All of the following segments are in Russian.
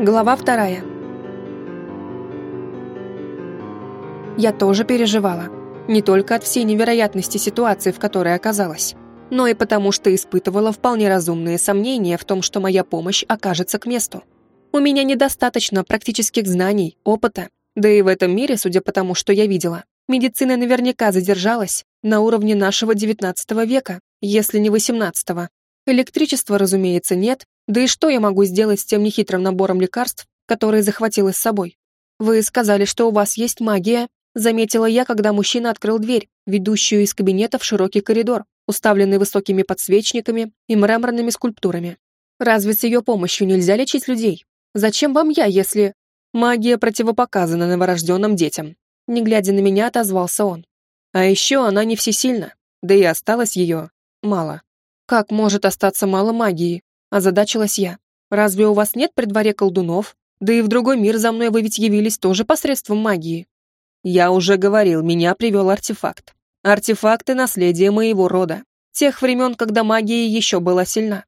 Глава вторая. Я тоже переживала. Не только от всей невероятности ситуации, в которой оказалась, но и потому, что испытывала вполне разумные сомнения в том, что моя помощь окажется к месту. У меня недостаточно практических знаний, опыта, да и в этом мире, судя по тому, что я видела, медицина наверняка задержалась на уровне нашего XIX века, если не XVIII. Электричества, разумеется, нет, да и что я могу сделать с тем нехитрым набором лекарств, которые захватила с собой? Вы сказали, что у вас есть магия, заметила я, когда мужчина открыл дверь, ведущую из кабинета в широкий коридор, уставленный высокими подсвечниками и мраморными скульптурами. Разве с ее помощью нельзя лечить людей? Зачем вам я, если... Магия противопоказана новорожденным детям. Не глядя на меня, отозвался он. А еще она не всесильна, да и осталось ее мало. «Как может остаться мало магии?» – озадачилась я. «Разве у вас нет при дворе колдунов? Да и в другой мир за мной вы ведь явились тоже посредством магии». «Я уже говорил, меня привел артефакт. Артефакты – наследие моего рода. Тех времен, когда магия еще была сильна.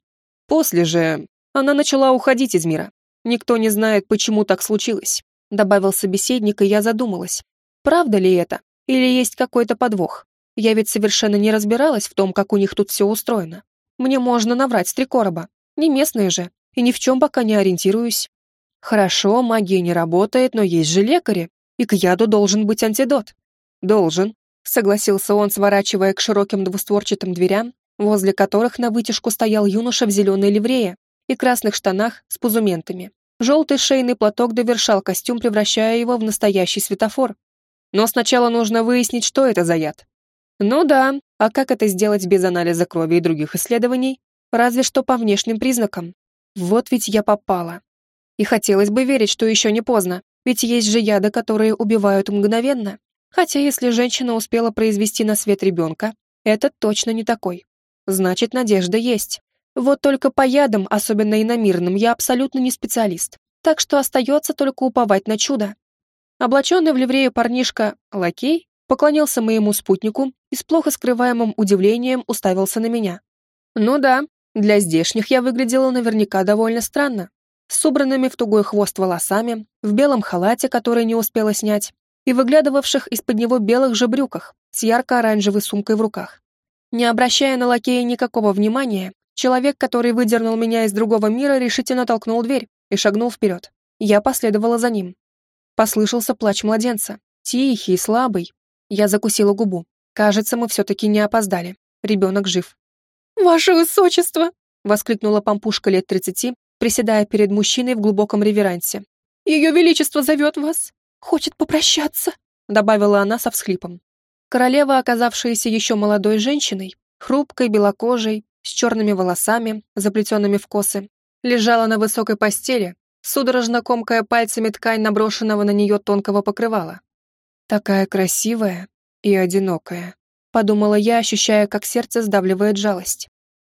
После же она начала уходить из мира. Никто не знает, почему так случилось», – добавил собеседник, и я задумалась. «Правда ли это? Или есть какой-то подвох? Я ведь совершенно не разбиралась в том, как у них тут все устроено. Мне можно наврать с три короба. Не местные же. И ни в чем пока не ориентируюсь. Хорошо, магия не работает, но есть же лекари. И к яду должен быть антидот. Должен, согласился он, сворачивая к широким двустворчатым дверям, возле которых на вытяжку стоял юноша в зеленой ливрее и красных штанах с пузументами. Желтый шейный платок довершал костюм, превращая его в настоящий светофор. Но сначала нужно выяснить, что это за яд. Ну да, а как это сделать без анализа крови и других исследований? Разве что по внешним признакам. Вот ведь я попала. И хотелось бы верить, что еще не поздно, ведь есть же яды, которые убивают мгновенно. Хотя если женщина успела произвести на свет ребенка, это точно не такой. Значит, надежда есть. Вот только по ядам, особенно иномирным, я абсолютно не специалист. Так что остается только уповать на чудо. Облаченный в ливрею парнишка, лакей, поклонился моему спутнику и с плохо скрываемым удивлением уставился на меня. Ну да, для здешних я выглядела наверняка довольно странно. С убранными в тугой хвост волосами, в белом халате, который не успела снять, и выглядывавших из-под него белых же брюках с ярко-оранжевой сумкой в руках. Не обращая на лакея никакого внимания, человек, который выдернул меня из другого мира, решительно толкнул дверь и шагнул вперед. Я последовала за ним. Послышался плач младенца, тихий, слабый, я закусила губу. Кажется, мы все-таки не опоздали. Ребенок жив. «Ваше высочество!» — воскликнула пампушка лет тридцати, приседая перед мужчиной в глубоком реверансе. «Ее величество зовет вас! Хочет попрощаться!» — добавила она со всхлипом. Королева, оказавшаяся еще молодой женщиной, хрупкой, белокожей, с черными волосами, заплетенными в косы, лежала на высокой постели, судорожно комкая пальцами ткань наброшенного на нее тонкого покрывала. Такая красивая и одинокая, подумала я, ощущая, как сердце сдавливает жалость.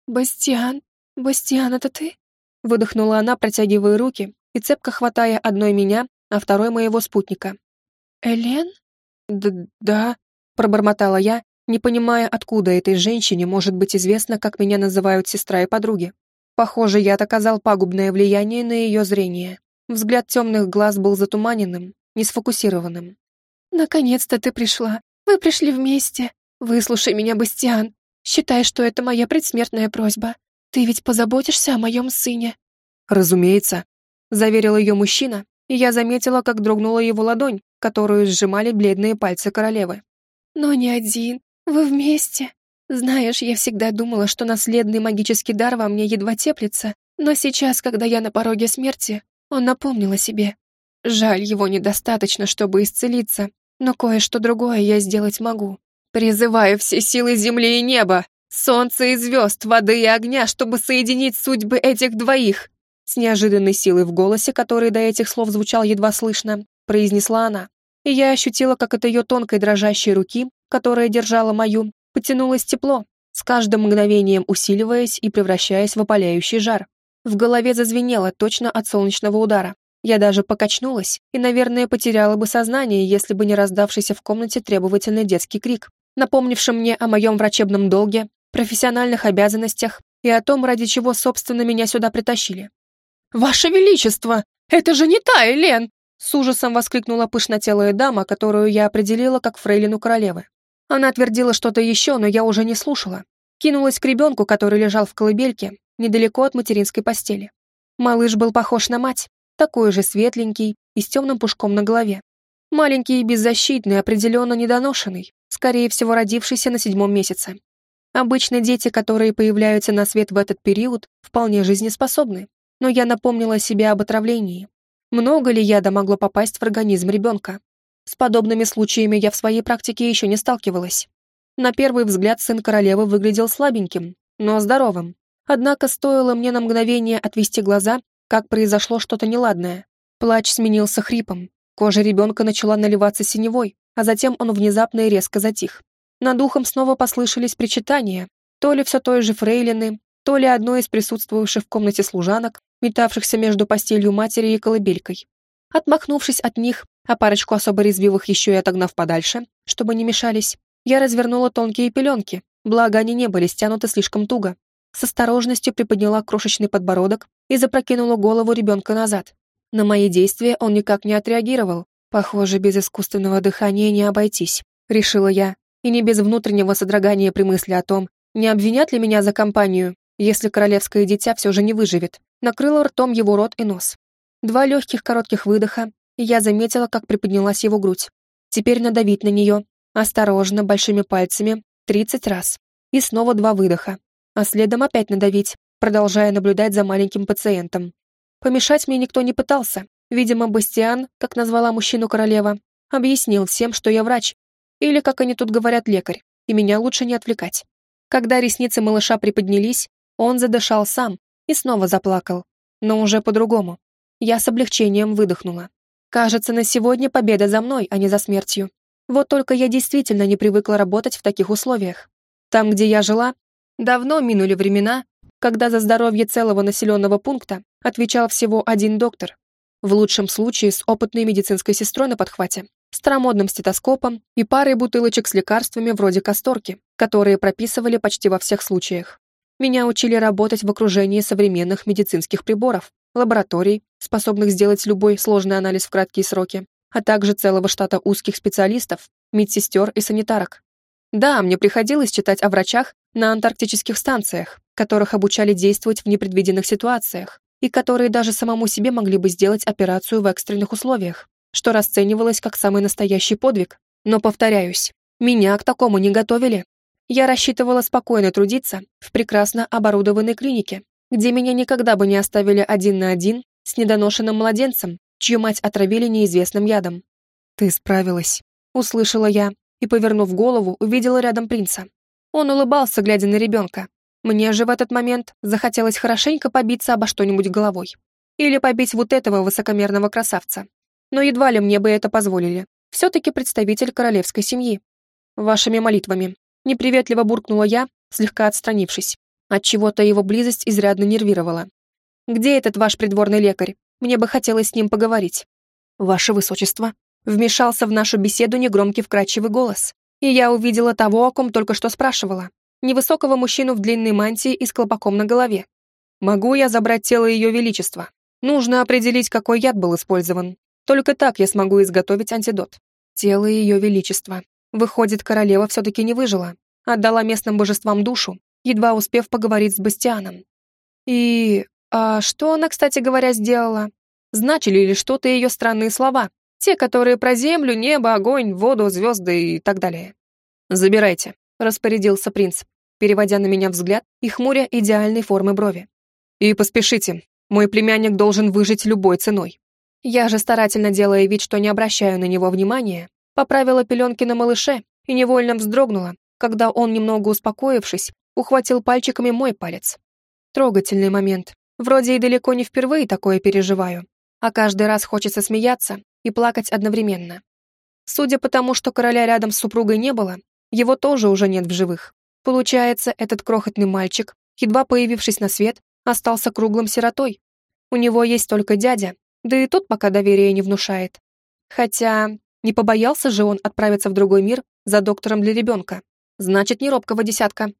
«Бастиан, Бастиан, это ты?» Выдохнула она, протягивая руки и цепко хватая одной меня, а второй моего спутника. «Элен?» Д «Да», — пробормотала я, не понимая, откуда этой женщине может быть известно, как меня называют сестра и подруги. Похоже, яд оказал пагубное влияние на ее зрение. Взгляд темных глаз был затуманенным, несфокусированным. «Наконец-то ты пришла. Вы пришли вместе. Выслушай меня, Бастиан. Считай, что это моя предсмертная просьба. Ты ведь позаботишься о моем сыне». «Разумеется», — заверил ее мужчина, и я заметила, как дрогнула его ладонь, которую сжимали бледные пальцы королевы. «Но не один. Вы вместе. Знаешь, я всегда думала, что наследный магический дар во мне едва теплится, но сейчас, когда я на пороге смерти, он напомнил о себе. Жаль, его недостаточно, чтобы исцелиться, но кое-что другое я сделать могу. Призываю все силы земли и неба, солнца и звезд, воды и огня, чтобы соединить судьбы этих двоих. С неожиданной силой в голосе, который до этих слов звучал едва слышно, произнесла она. И я ощутила, как от ее тонкой дрожащей руки, которая держала мою, потянулось тепло, с каждым мгновением усиливаясь и превращаясь в опаляющий жар. В голове зазвенело точно от солнечного удара. Я даже покачнулась и, наверное, потеряла бы сознание, если бы не раздавшийся в комнате требовательный детский крик, напомнивший мне о моем врачебном долге, профессиональных обязанностях и о том, ради чего, собственно, меня сюда притащили. «Ваше Величество!» «Это же не та Элен!» С ужасом воскликнула пышнотелая дама, которую я определила как фрейлину королевы. Она твердила что-то еще, но я уже не слушала. Кинулась к ребенку, который лежал в колыбельке, недалеко от материнской постели. Малыш был похож на мать, такой же светленький и с темным пушком на голове. Маленький и беззащитный, определенно недоношенный, скорее всего, родившийся на седьмом месяце. Обычно дети, которые появляются на свет в этот период, вполне жизнеспособны, но я напомнила себе об отравлении. Много ли яда могло попасть в организм ребенка? С подобными случаями я в своей практике еще не сталкивалась. На первый взгляд сын королевы выглядел слабеньким, но здоровым. Однако стоило мне на мгновение отвести глаза, как произошло что-то неладное. Плач сменился хрипом. Кожа ребенка начала наливаться синевой, а затем он внезапно и резко затих. Над ухом снова послышались причитания, то ли все той же фрейлины, то ли одной из присутствовавших в комнате служанок, метавшихся между постелью матери и колыбелькой. Отмахнувшись от них, а парочку особо резвивых еще и отогнав подальше, чтобы не мешались, я развернула тонкие пеленки, благо они не были стянуты слишком туго. С осторожностью приподняла крошечный подбородок и запрокинула голову ребенка назад. На мои действия он никак не отреагировал. Похоже, без искусственного дыхания не обойтись, решила я, и не без внутреннего содрогания при мысли о том, не обвинят ли меня за компанию, если королевское дитя все же не выживет. Накрыла ртом его рот и нос. Два легких коротких выдоха, и я заметила, как приподнялась его грудь. Теперь надавить на нее, осторожно, большими пальцами, тридцать раз. И снова два выдоха. А следом опять надавить, продолжая наблюдать за маленьким пациентом. Помешать мне никто не пытался. Видимо, Бастиан, как назвала мужчину королева, объяснил всем, что я врач. Или, как они тут говорят, лекарь, и меня лучше не отвлекать. Когда ресницы малыша приподнялись, он задышал сам и снова заплакал, но уже по-другому. Я с облегчением выдохнула. Кажется, на сегодня победа за мной, а не за смертью. Вот только я действительно не привыкла работать в таких условиях. Там, где я жила, давно минули времена, когда за здоровье целого населенного пункта отвечал всего один доктор. В лучшем случае с опытной медицинской сестрой на подхвате, старомодным стетоскопом и парой бутылочек с лекарствами вроде касторки, которые прописывали почти во всех случаях. Меня учили работать в окружении современных медицинских приборов, лабораторий, способных сделать любой сложный анализ в краткие сроки, а также целого штата узких специалистов, медсестер и санитарок. Да, мне приходилось читать о врачах на антарктических станциях, которых обучали действовать в непредвиденных ситуациях, и которые даже самому себе могли бы сделать операцию в экстренных условиях, что расценивалось как самый настоящий подвиг. Но, повторяюсь, меня к такому не готовили. Я рассчитывала спокойно трудиться в прекрасно оборудованной клинике, где меня никогда бы не оставили один на один с недоношенным младенцем, чью мать отравили неизвестным ядом. «Ты справилась», — услышала я, и, повернув голову, увидела рядом принца. Он улыбался, глядя на ребенка. Мне же в этот момент захотелось хорошенько побиться обо что-нибудь головой. Или побить вот этого высокомерного красавца. Но едва ли мне бы это позволили. Все-таки представитель королевской семьи. Вашими молитвами. Неприветливо буркнула я, слегка отстранившись. От чего то его близость изрядно нервировала. «Где этот ваш придворный лекарь? Мне бы хотелось с ним поговорить». «Ваше высочество», вмешался в нашу беседу негромкий вкрадчивый голос, и я увидела того, о ком только что спрашивала невысокого мужчину в длинной мантии и с колпаком на голове. «Могу я забрать тело Ее Величества? Нужно определить, какой яд был использован. Только так я смогу изготовить антидот. Тело Ее Величества. Выходит, королева все-таки не выжила. Отдала местным божествам душу, едва успев поговорить с Бастианом. И... А что она, кстати говоря, сделала? Значили ли что-то ее странные слова? Те, которые про землю, небо, огонь, воду, звезды и так далее. «Забирайте», распорядился принц, переводя на меня взгляд и хмуря идеальной формы брови. «И поспешите, мой племянник должен выжить любой ценой». Я же, старательно делая вид, что не обращаю на него внимания, поправила пеленки на малыше и невольно вздрогнула, когда он, немного успокоившись, ухватил пальчиками мой палец. Трогательный момент. Вроде и далеко не впервые такое переживаю, а каждый раз хочется смеяться и плакать одновременно. Судя по тому, что короля рядом с супругой не было, его тоже уже нет в живых. Получается, этот крохотный мальчик, едва появившись на свет, остался круглым сиротой. У него есть только дядя, да и тот пока доверия не внушает. Хотя не побоялся же он отправиться в другой мир за доктором для ребенка. Значит, не робкого десятка.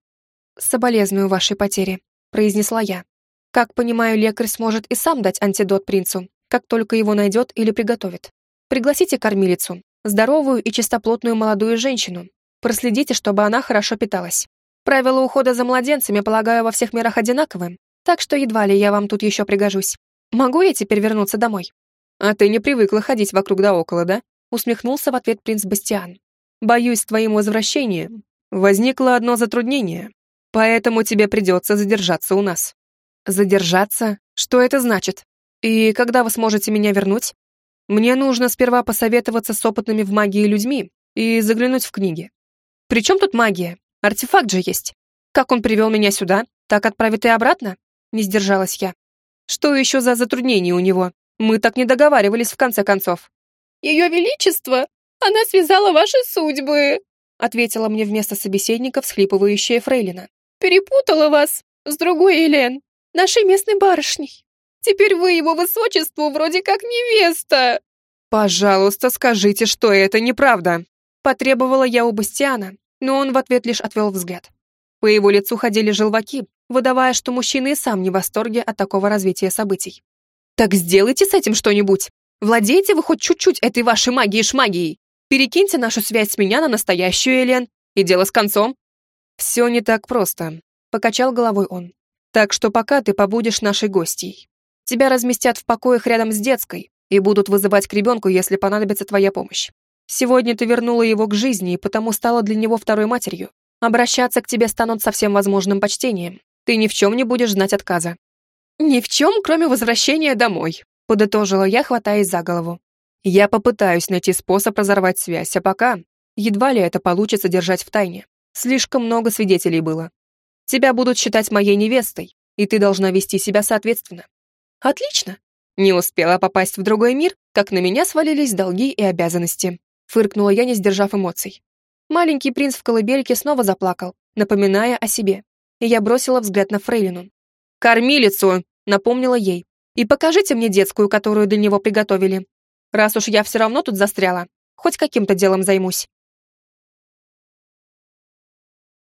«Соболезную вашей потере», — произнесла я. «Как понимаю, лекарь сможет и сам дать антидот принцу, как только его найдет или приготовит. Пригласите кормилицу, здоровую и чистоплотную молодую женщину. Проследите, чтобы она хорошо питалась. Правила ухода за младенцами, полагаю, во всех мирах одинаковы, так что едва ли я вам тут еще пригожусь. Могу я теперь вернуться домой? А ты не привыкла ходить вокруг да около, да? Усмехнулся в ответ принц Бастиан. Боюсь, с твоим возвращением возникло одно затруднение, поэтому тебе придется задержаться у нас. Задержаться? Что это значит? И когда вы сможете меня вернуть? Мне нужно сперва посоветоваться с опытными в магии людьми и заглянуть в книги. При чем тут магия? Артефакт же есть. Как он привел меня сюда, так отправит и обратно? Не сдержалась я. Что еще за затруднение у него? Мы так не договаривались в конце концов. Ее Величество, она связала ваши судьбы, ответила мне вместо собеседника всхлипывающая Фрейлина. Перепутала вас с другой Элен, нашей местной барышней. Теперь вы его высочеству вроде как невеста. Пожалуйста, скажите, что это неправда. Потребовала я у Бастиана, но он в ответ лишь отвел взгляд. По его лицу ходили желваки, выдавая, что мужчина и сам не в восторге от такого развития событий. «Так сделайте с этим что-нибудь. Владеете вы хоть чуть-чуть этой вашей магией-шмагией. Перекиньте нашу связь с меня на настоящую Элен, и дело с концом». «Все не так просто», — покачал головой он. «Так что пока ты побудешь нашей гостьей. Тебя разместят в покоях рядом с детской и будут вызывать к ребенку, если понадобится твоя помощь. Сегодня ты вернула его к жизни и потому стала для него второй матерью. Обращаться к тебе станут со всем возможным почтением. Ты ни в чем не будешь знать отказа». «Ни в чем, кроме возвращения домой», — подытожила я, хватаясь за голову. «Я попытаюсь найти способ разорвать связь, а пока едва ли это получится держать в тайне. Слишком много свидетелей было. Тебя будут считать моей невестой, и ты должна вести себя соответственно. Отлично. Не успела попасть в другой мир, как на меня свалились долги и обязанности. Фыркнула я, не сдержав эмоций. Маленький принц в колыбельке снова заплакал, напоминая о себе. И я бросила взгляд на Фрейлину. «Кормилицу!» — напомнила ей. «И покажите мне детскую, которую для него приготовили. Раз уж я все равно тут застряла, хоть каким-то делом займусь».